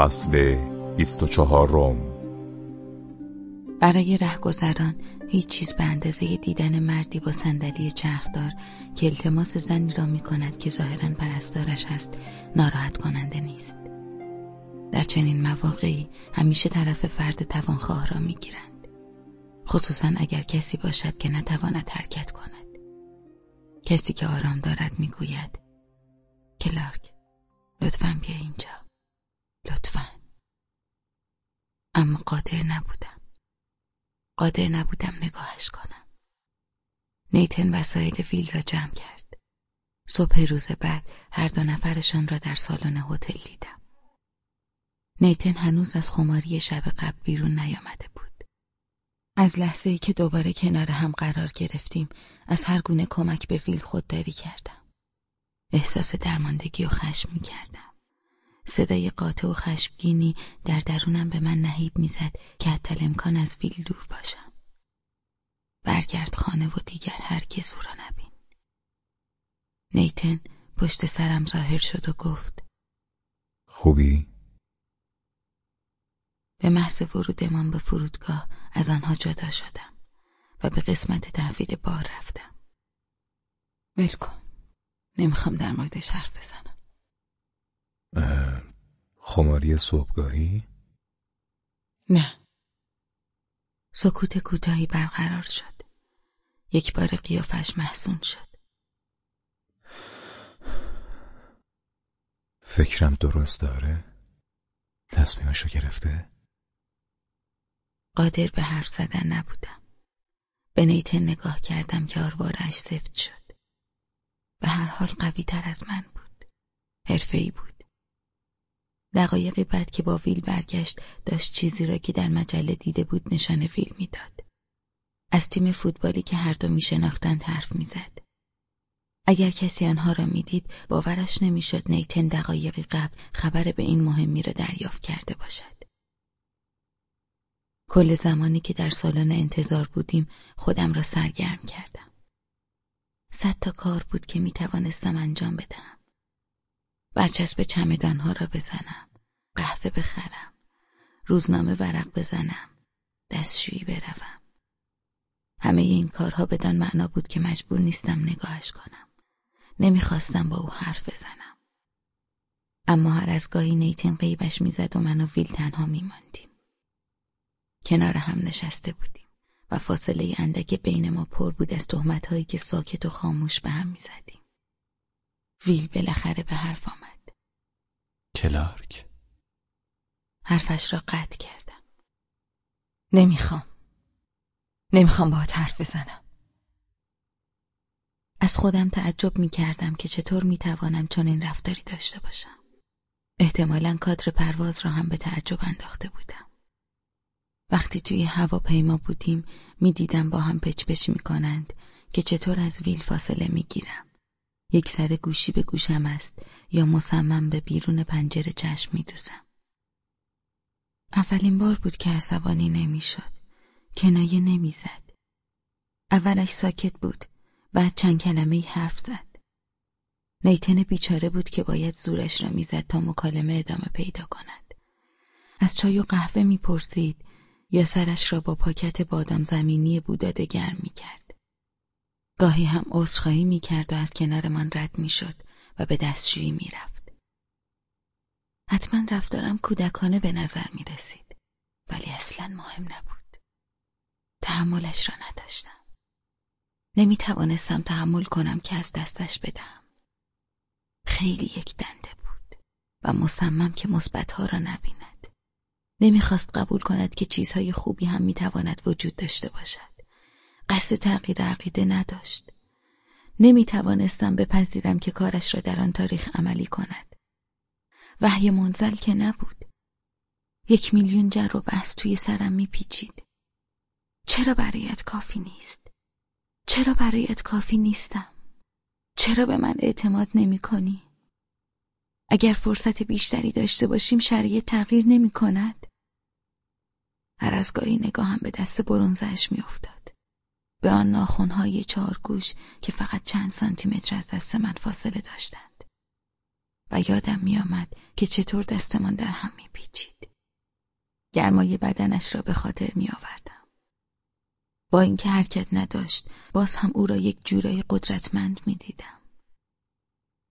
فصل 24 روم برای رهگذران هیچ چیز به اندازه دیدن مردی با صندلی چرخدار که التماس زنی را می کند که ظاهرا پرستارش است ناراحت کننده نیست. در چنین مواقعی همیشه طرف فرد توانخواه را می گیرند. خصوصا اگر کسی باشد که نتواند حرکت کند. کسی که آرام دارد می گوید کلارک لطفا بیا اینجا. لطفا. اما قادر نبودم. قادر نبودم نگاهش کنم. نیتن وسایل ویل را جمع کرد. صبح روز بعد هر دو نفرشان را در سالن هتل دیدم. نیتن هنوز از خماری شب قبل بیرون نیامده بود. از لحظه ای که دوباره کنار هم قرار گرفتیم از هر گونه کمک به ویل خودداری کردم. احساس درماندگی و خشم می کردم. صدای قاطع و خشمگینی در درونم به من نهیب می‌زد که حتی امکان از ویل دور باشم. برگرد خانه و دیگر هرگز او را نبین. نیتن پشت سرم ظاهر شد و گفت خوبی؟ به محض ورودمان به فرودگاه از آنها جدا شدم و به قسمت تحویل بار رفتم. ول کن. نمی‌خوام در موردش حرف بزنم. خماری صبحگاهی؟ نه. سکوت کوتاهی برقرار شد. یک بار قیافش محسون شد. فکرم درست داره؟ تصمیمشو گرفته؟ قادر به حرف زدن نبودم. به نیتن نگاه کردم که آروارش سفت شد. به هر حال قوی تر از من بود. حرفه‌ای بود. دقایقی بعد که با ویل برگشت داشت چیزی را که در مجله دیده بود نشان ویل می‌داد. از تیم فوتبالی که هر دو میشناختند حرف می‌زد. اگر کسی آنها را می‌دید باورش نمی‌شد نیتن دقایقی قبل خبر به این مهمی را دریافت کرده باشد. کل زمانی که در سالن انتظار بودیم خودم را سرگرم کردم. صد تا کار بود که می توانستم انجام بدهم. برچسب چمدانها را بزنم. قهوه بخرم. روزنامه ورق بزنم. دستشویی بروم. همه این کارها بدان معنا بود که مجبور نیستم نگاهش کنم. نمی‌خواستم با او حرف بزنم. اما هر از گاهی نیتین قیبش می‌زد و من و ویل تنها میماندیم. کنار هم نشسته بودیم و فاصله اندک بین ما پر بود از تهمتهایی که ساکت و خاموش به هم می‌زدیم. ویل بالاخره به حرف آمد. کلارک حرفش را قطع کردم. نمی‌خوام. نمی‌خوام باهات حرف بزنم. از خودم تعجب می‌کردم که چطور می‌توانم چون این رفتاری داشته باشم. احتمالا کادر پرواز را هم به تعجب انداخته بودم. وقتی توی هواپیما بودیم می‌دیدم با هم پچ پچ می‌کنند که چطور از ویل فاصله می‌گیرم. یک سر گوشی به گوشم است یا مصمم به بیرون پنجره چشم میدوزم. اولین بار بود که عصبانی نمی‌شد. کنایه نمی‌زد. اولش ساکت بود. بعد چند کلمه حرف زد. نیتن بیچاره بود که باید زورش را می‌زد تا مکالمه ادامه پیدا کند. از چای و قهوه می‌پرسید یا سرش را با پاکت بادام زمینی بوداده گرم می‌کرد. گاهی هم عذرخواهی می‌کرد و از کنار من رد می‌شد و به دستشویی می‌رفت. حتما رفتارم کودکانه به نظر می رسید ولی اصلا مهم نبود. تحملش را نداشتم. نمی توانستم تحمل کنم که از دستش بدهم. خیلی یک دنده بود و مصمم که مثبتها را نبیند. نمی‌خواست قبول کند که چیزهای خوبی هم می‌تواند وجود داشته باشد. قصد تغییر عقیده نداشت. نمی توانستم بپذیرم که کارش را در آن تاریخ عملی کند. وحی منزل که نبود. یک میلیون جر و بحث توی سرم میپیچید. چرا برایت کافی نیست؟ چرا برایت کافی نیستم؟ چرا به من اعتماد نمی کنی؟ اگر فرصت بیشتری داشته باشیم شرایط تغییر نمی کند؟ هر از گاهی نگاهم به دست برونزش میافتاد. به آن ناخونهای چارگوش که فقط چند سانتی متر از دست من فاصله داشتند. و یادم میآمد که چطور دستمان در هم میپیچید. گرمای بدنش را به خاطر میآوردم. با اینکه حرکت نداشت باز هم او را یک جورای قدرتمند می‌دیدم.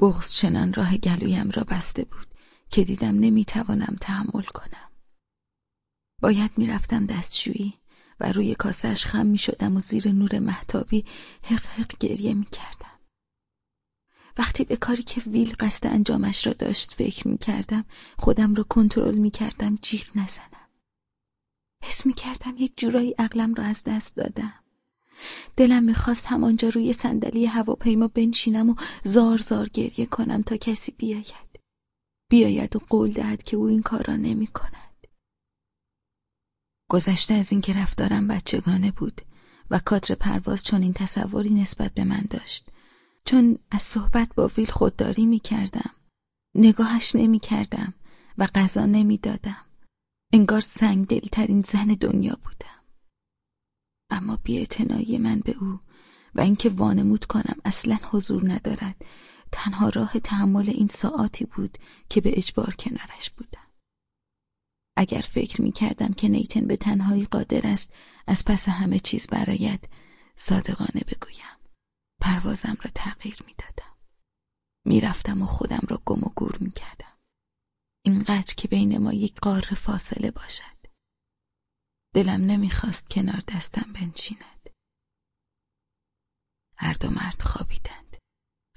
بغز چنان راه گلویم را بسته بود که دیدم نمی‌توانم تحمل کنم. باید می‌رفتم دستشویی و روی کاسهش خم می‌شدم و زیر نور محتابی حق حق گریه می‌کردم. وقتی به کاری که ویل قصد انجامش را داشت فکر می‌کردم خودم را کنترل می‌کردم جیغ نزنم. حس می‌کردم یک جورایی عقلم را از دست دادم. دلم می‌خواست همانجا روی صندلی هواپیما بنشینم و زار زار گریه کنم تا کسی بیاید. بیاید و قول دهد که او این کار را. گذشته از اینکه رفتارم بچگانه بود و کادر پرواز چون این تصوری نسبت به من داشت چون از صحبت با ویل خودداری می کردم. نگاهش نمی کردم و غذا نمی دادم. انگار سنگ دلترین زن دنیا بودم. اما بی من به او و اینکه وانمود کنم اصلا حضور ندارد تنها راه تحمل این ساعاتی بود که به اجبار کنارش بودم. اگر فکر می کردم که نیتن به تنهایی قادر است از پس همه چیز برایت صادقانه بگویم. پروازم را تغییر می دادم. می رفتم و خودم را گم و گور می کردم. اینقدر که بین ما یک قار فاصله باشد. دلم نمی‌خواست کنار دستم بنشیند. هر دو مرد خوابیدند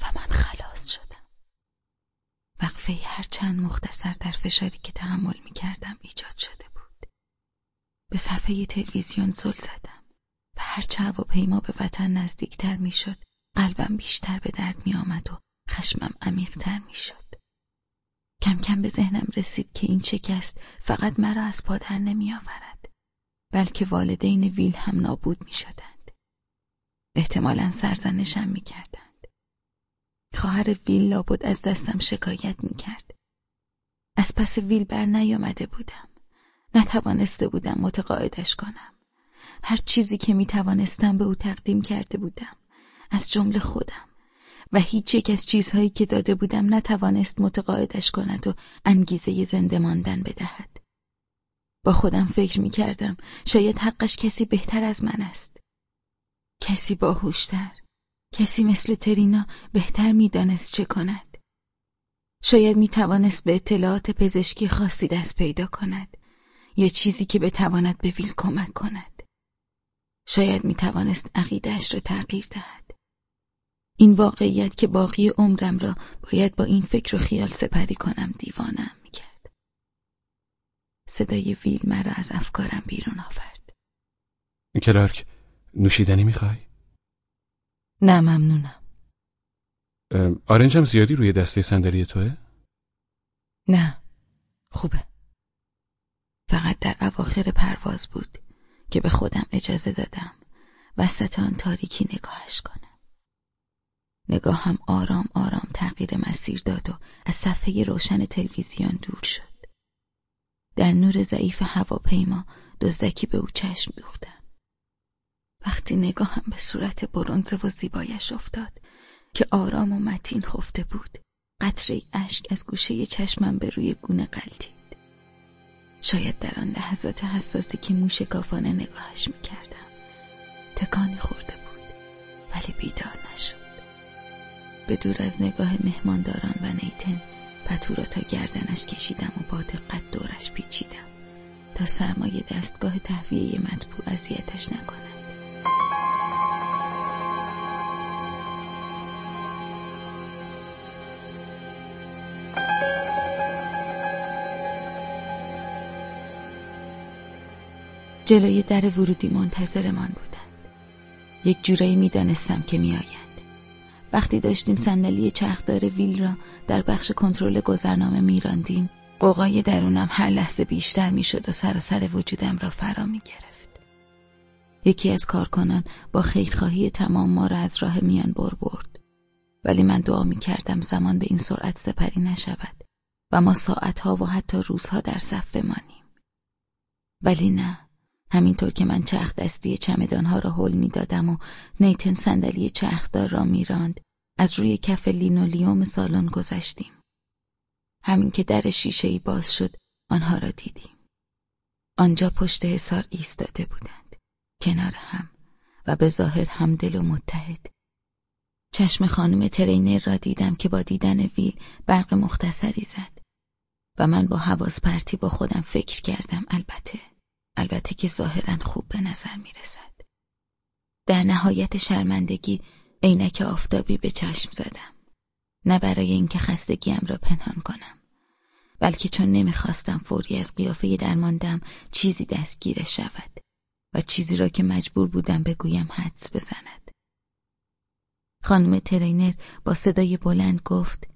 و من شدم. وقفه هر چند مختصر در فشاری که تحمل می کردم ایجاد شده بود. به صفحه تلویزیون زل زدم و هرچه هواپیما به وطن نزدیکتر می‌شد قلبم بیشتر به درد می آمد و خشمم عمیقتر می شد. کم کم به ذهنم رسید که این شکست فقط مرا از پادر نمی آورد بلکه والدین ویل هم نابود می شدند. احتمالا سرزنشم می کردند. خواهر ویل لابد از دستم شکایت می کرد. از پس ویل بر نیامده بودم. نتوانسته بودم متقاعدش کنم. هر چیزی که می توانستم به او تقدیم کرده بودم. از جمله خودم و هیچ یک از چیزهایی که داده بودم نتوانست متقاعدش کند و انگیزه زنده ماندن بدهد. با خودم فکر می کردم شاید حقش کسی بهتر از من است. کسی باهوشتر. کسی مثل ترینا بهتر می‌دانست چه کند. شاید می توانست به اطلاعات پزشکی خاصی دست پیدا کند یا چیزی که بتواند به ویل کمک کند. شاید می توانست عقیدهش را تغییر دهد. این واقعیت که باقی عمرم را باید با این فکر و خیال سپری کنم دیوانم می‌کرد. صدای ویل مرا از افکارم بیرون آورد. کلارک نوشیدنی می‌خوای؟ نه ممنونم. آرنجم زیادی روی دسته صندلی توه؟ نه خوبه. فقط در اواخر پرواز بود که به خودم اجازه دادم وسط آن تاریکی نگاهش کنم. نگاهم آرام آرام تغییر مسیر داد و از صفحه روشن تلویزیون دور شد. در نور ضعیف هواپیما دزدکی به او چشم دوختم. وقتی نگاهم به صورت برونزه و زیبایش افتاد که آرام و متین خفته بود قطره اشک از گوشه چشمم به روی گونه قلتید. شاید در آن لحظات حساسی که موشکافانه نگاهش می‌کردم تکانی خورده بود ولی بیدار نشد. به دور از نگاه مهمانداران و نیتن پتو را تا گردنش کشیدم و با دقت دورش پیچیدم تا سرمایه دستگاه تهویه مطبوع اذیتش نکند جلوی در ورودی منتظرمان بودند یک جورایی می‌دانستم که میآیند وقتی داشتیم صندلی چرخدار ویل را در بخش کنترل گذرنامه میراندیم قوقای درونم هر لحظه بیشتر می‌شد و سراسر وجودم را فرا می گرفت. یکی از کارکنان با خیرخواهی تمام ما را از راه میان بر برد. ولی من دعا می کردم زمان به این سرعت سپری نشود و ما ساعتها و حتی روزها در صف بمانیم. ولی نه همینطور که من چرخ دستی چمدانها را حل می دادم و نیتن صندلی چرخدار را میراند از روی کف لینولیوم سالن گذشتیم همین که در شیشه باز شد آنها را دیدیم. آنجا پشت حصار ایستاده بودند. کنار هم و به ظاهر همدل و متحد. چشم خانم ترینر را دیدم که با دیدن ویل برق مختصری زد و من با حواس پرتی با خودم فکر کردم البته البته که ظاهرا خوب به نظر می رسد. در نهایت شرمندگی عینک آفتابی به چشم زدم. نه برای اینکه خستگیم را پنهان کنم. بلکه چون نمی‌خواستم فوری از قیافه درماندم چیزی دستگیر شود و چیزی را که مجبور بودم بگویم حدس بزند. خانم ترینر با صدای بلند گفت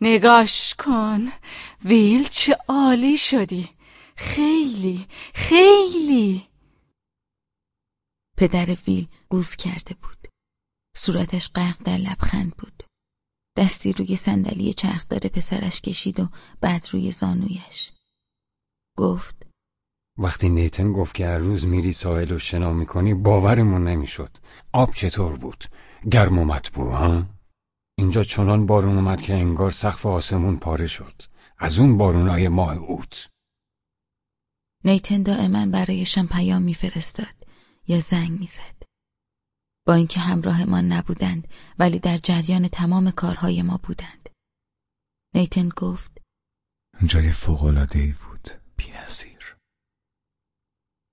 نگاش کن ویل چه عالی شدی خیلی خیلی. پدر ویل قوز کرده بود. صورتش غرق در لبخند بود. دستی روی صندلی چرخدار پسرش کشید و بعد روی زانویش. گفت وقتی نیتن گفت که هر روز میری ساحل و شنا می‌کنی باورمون نمی‌شد. آب چطور بود؟ گرم و مطبوع ها؟ اینجا چنان بارون اومد که انگار سقف آسمون پاره شد. از اون بارونای ماه اوت. نیتن دائما برایشان پیام میفرستاد یا زنگ می‌زد. با اینکه همراهمان نبودند ولی در جریان تمام کارهای ما بودند. نیتن گفت جای فوقلادهی بود بینظیر.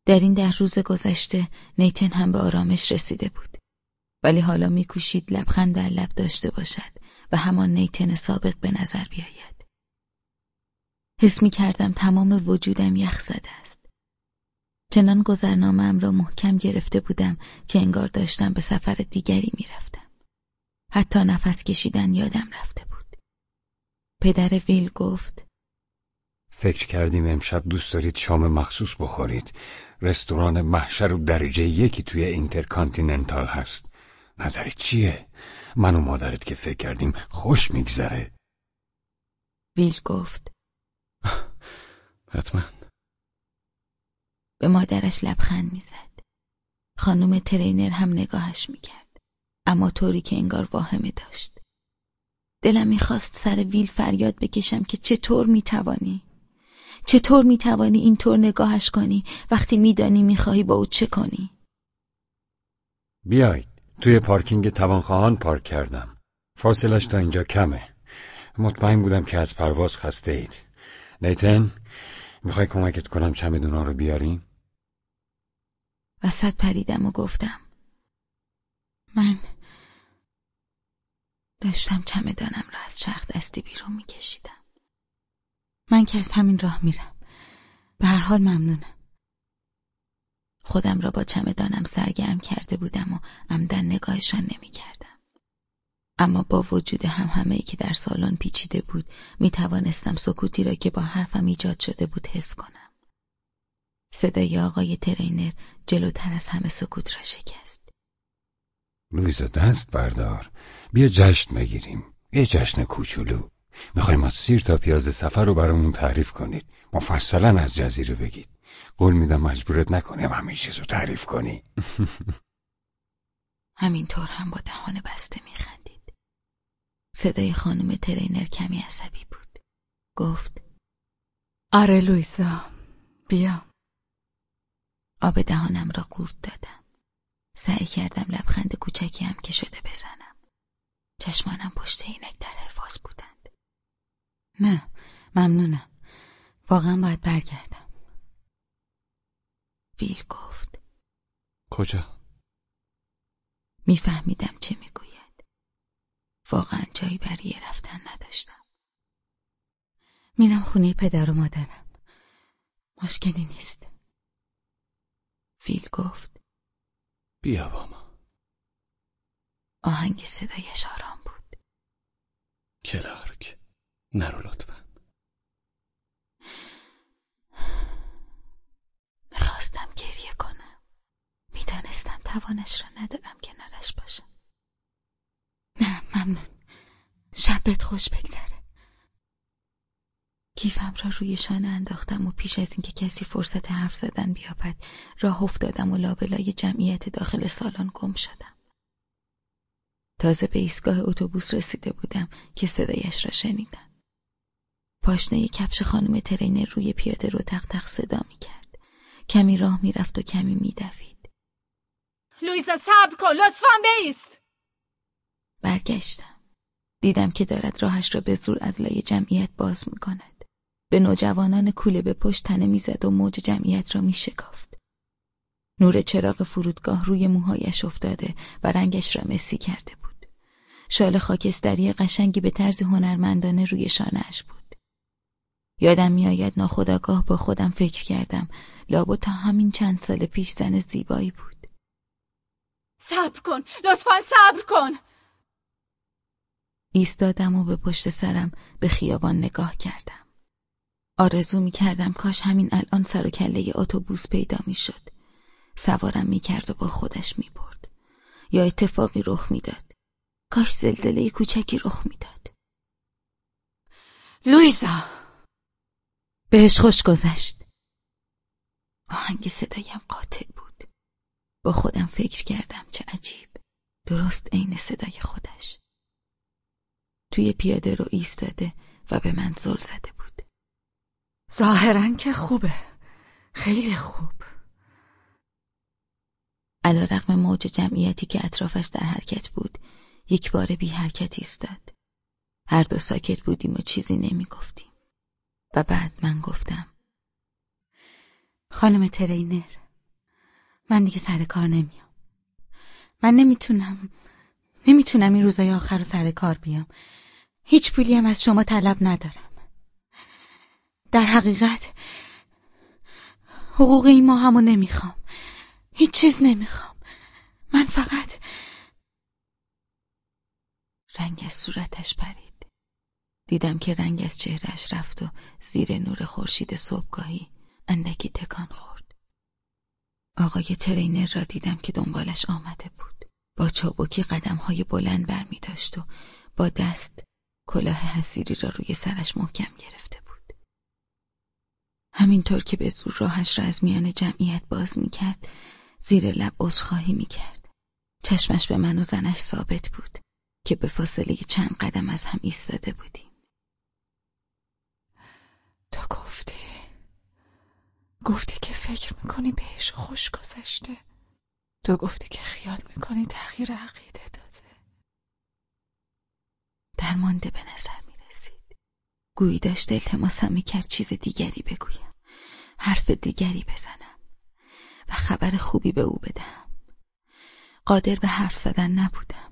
در این ده روز گذشته نیتن هم به آرامش رسیده بود. ولی حالا میکوشید لبخند در لب داشته باشد و همان نیتن سابق به نظر بیاید. حس می کردم تمام وجودم یخ زده است چنان گذرنامه را محکم گرفته بودم که انگار داشتم به سفر دیگری می‌رفتم. حتی نفس کشیدن یادم رفته بود. پدر ویل گفت فکر کردیم امشب دوست دارید شام مخصوص بخورید. رستوران محشر و درجه یکی توی اینترکانتیننتال هست. نظرت چیه؟ من و مادرت که فکر کردیم خوش میگذره. ویل گفت حتما به مادرش لبخند می‌زد. خانم ترینر هم نگاهش می‌کرد. اما طوری که انگار واهمه داشت. دلم می‌خواست سر ویل فریاد بکشم که چطور می‌توانی؟ چطور می‌توانی اینطور نگاهش کنی وقتی میدانی می‌خواهی با او چه کنی؟ بیاید توی پارکینگ توانخواهان پارک کردم. فاصلش تا اینجا کمه. مطمئن بودم که از پرواز خسته اید. نیتن می‌خوای کمکت کنم چمدونا رو بیاریم؟ وسط پریدم و گفتم من داشتم چمدانم را از چرخ دستی بیرون میکشیدم. من که از همین راه میرم. به هر حال ممنونم. خودم را با چمدانم سرگرم کرده بودم و عمدن نگاهشان نمی‌کردم. اما با وجود هم همه ای که در سالن پیچیده بود می توانستم سکوتی را که با حرفم ایجاد شده بود حس کنم. صدای آقای ترینر جلوتر از همه سکوت را شکست. لویزا دست بردار. بیا جشن بگیریم. یه جشن کوچولو. می‌خوایم از سیر تا پیاز سفر رو برامون تعریف کنید. مفصلا از جزیره بگید. قول میدم مجبورت نکنیم همه چیز رو تعریف کنی. همینطور هم با دهان بسته میخندید. صدای خانم ترینر کمی عصبی بود. گفت آره لویزا بیا آب دهانم را قورت دادم. سعی کردم لبخند کوچکی هم که شده بزنم. چشمانم پشت عینک در حفاظ بودند. نه، ممنونم. واقعا باید برگردم. ویل گفت. کجا؟ میفهمیدم چه می‌گوید. واقعا جایی برای رفتن نداشتم. میرم خونه پدر و مادرم. مشکلی نیست. فیل گفت بیا با ما آهنگ صدایش آرام بود کلارک نرو لطفا می‌خواستم گریه کنم می‌دانستم توانش را ندارم کنارش باشم نه ممنون شبت خوش بگذره کیفم را روی شانه انداختم و پیش از اینکه کسی فرصت حرف زدن بیابد راه افتادم و لابلای جمعیت داخل سالن گم شدم. تازه به ایستگاه اتوبوس رسیده بودم که صدایش را شنیدم. پاشنه کفش خانم ترینر روی پیاده رو تق صدا می کرد. کمی راه می‌رفت و کمی میدوید. لویزا صبر کن لطفا بیست برگشتم. دیدم که دارد راهش را به زور از لای جمعیت باز می کند. به نوجوانان کوله به پشت تنه می‌زد و موج جمعیت را می شکافت. نور چراغ فرودگاه روی موهایش افتاده و رنگش را مسی کرده بود. شال خاکستری قشنگی به طرز هنرمندانه روی شانهاش بود. یادم میآید ناخداگاه با خودم فکر کردم لابد تا همین چند سال پیش زن زیبایی بود. صبر کن لطفا صبر کن ایستادم و به پشت سرم به خیابان نگاه کردم. آرزو می کردم کاش همین الان سر و کله اتوبوس پیدا می شد. سوارم می کرد و با خودش می برد. یا اتفاقی رخ می‌داد. کاش زلزله کوچکی رخ می‌داد. لویزا بهش خوش گذشت. آهنگ صدایم قاطع بود. با خودم فکر کردم چه عجیب. درست عین صدای خودش. توی پیاده رو ایستاده و به من زل زده بود. ظاهرا که خوبه خیلی خوب علا رقم موج جمعیتی که اطرافش در حرکت بود یک بار بی حرکت ایستاد. هر دو ساکت بودیم و چیزی نمی گفتیم. و بعد من گفتم خانم ترینر من دیگه سر کار نمیام. من نمی‌تونم نمی‌تونم این روزای آخر رو سر کار بیام. هیچ پولی هم از شما طلب ندارم. در حقیقت حقوق این ما همو نمی‌خوام. هیچ چیز نمی‌خوام. من فقط رنگ از صورتش پرید. دیدم که رنگ از چهرش رفت و زیر نور خورشید صبحگاهی اندکی تکان خورد. آقای ترینر را دیدم که دنبالش آمده بود. با چابکی قدمهای بلند برمی داشت و با دست کلاه حسیری را روی سرش محکم گرفته بود. همینطور که به زور راهش را از میان جمعیت باز می کرد، زیر لب عذرخواهی می کرد. چشمش به من و زنش ثابت بود که به فاصله چند قدم از هم ایستاده بودیم. تو گفتی گفتی که فکر می‌کنی بهش خوش گذشته تو گفتی که خیال می‌کنی تغییر عقیده داده درمانده به نظر می رسید. گویی داشت التماسم می کرد چیز دیگری بگویم. حرف دیگری بزنم. و خبر خوبی به او بدم. قادر به حرف زدن نبودم.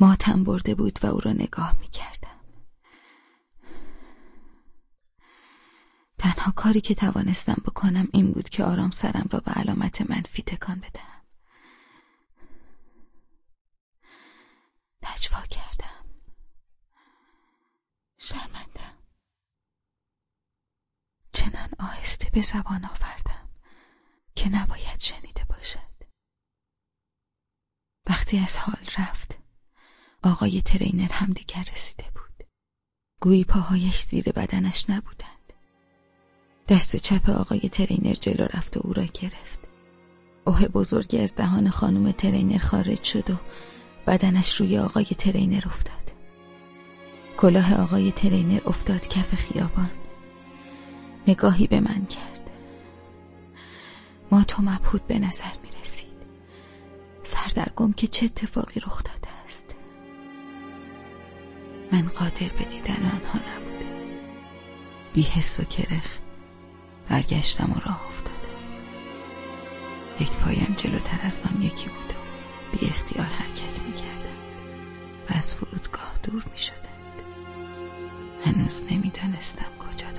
ماتم برده بود و او را نگاه می کردم. تنها کاری که توانستم بکنم این بود که آرام سرم را به علامت منفی تکان بدهم. نجوا کردم. شرمندم. چنان آهسته به زبان آوردم که نباید شنیده باشد. وقتی از حال رفت آقای ترینر هم دیگر رسیده بود. گویی پاهایش زیر بدنش نبودند. دست چپ آقای ترینر جلو رفت و او را گرفت. اوه بزرگی از دهان خانم ترینر خارج شد و بدنش روی آقای ترینر افتاد. کلاه آقای ترینر افتاد کف خیابان. نگاهی به من کرد. ما تو مبهود به نظر می رسید. سردرگم که چه اتفاقی رخ داده است. من قادر به دیدن آنها نبودم. بی حس و کرخ برگشتم و راه افتادم. یک پایم جلوتر از آن یکی بود و بی اختیار حرکت می کردند و از فرودگاه دور می شدند. هنوز نمی دانستم کجا.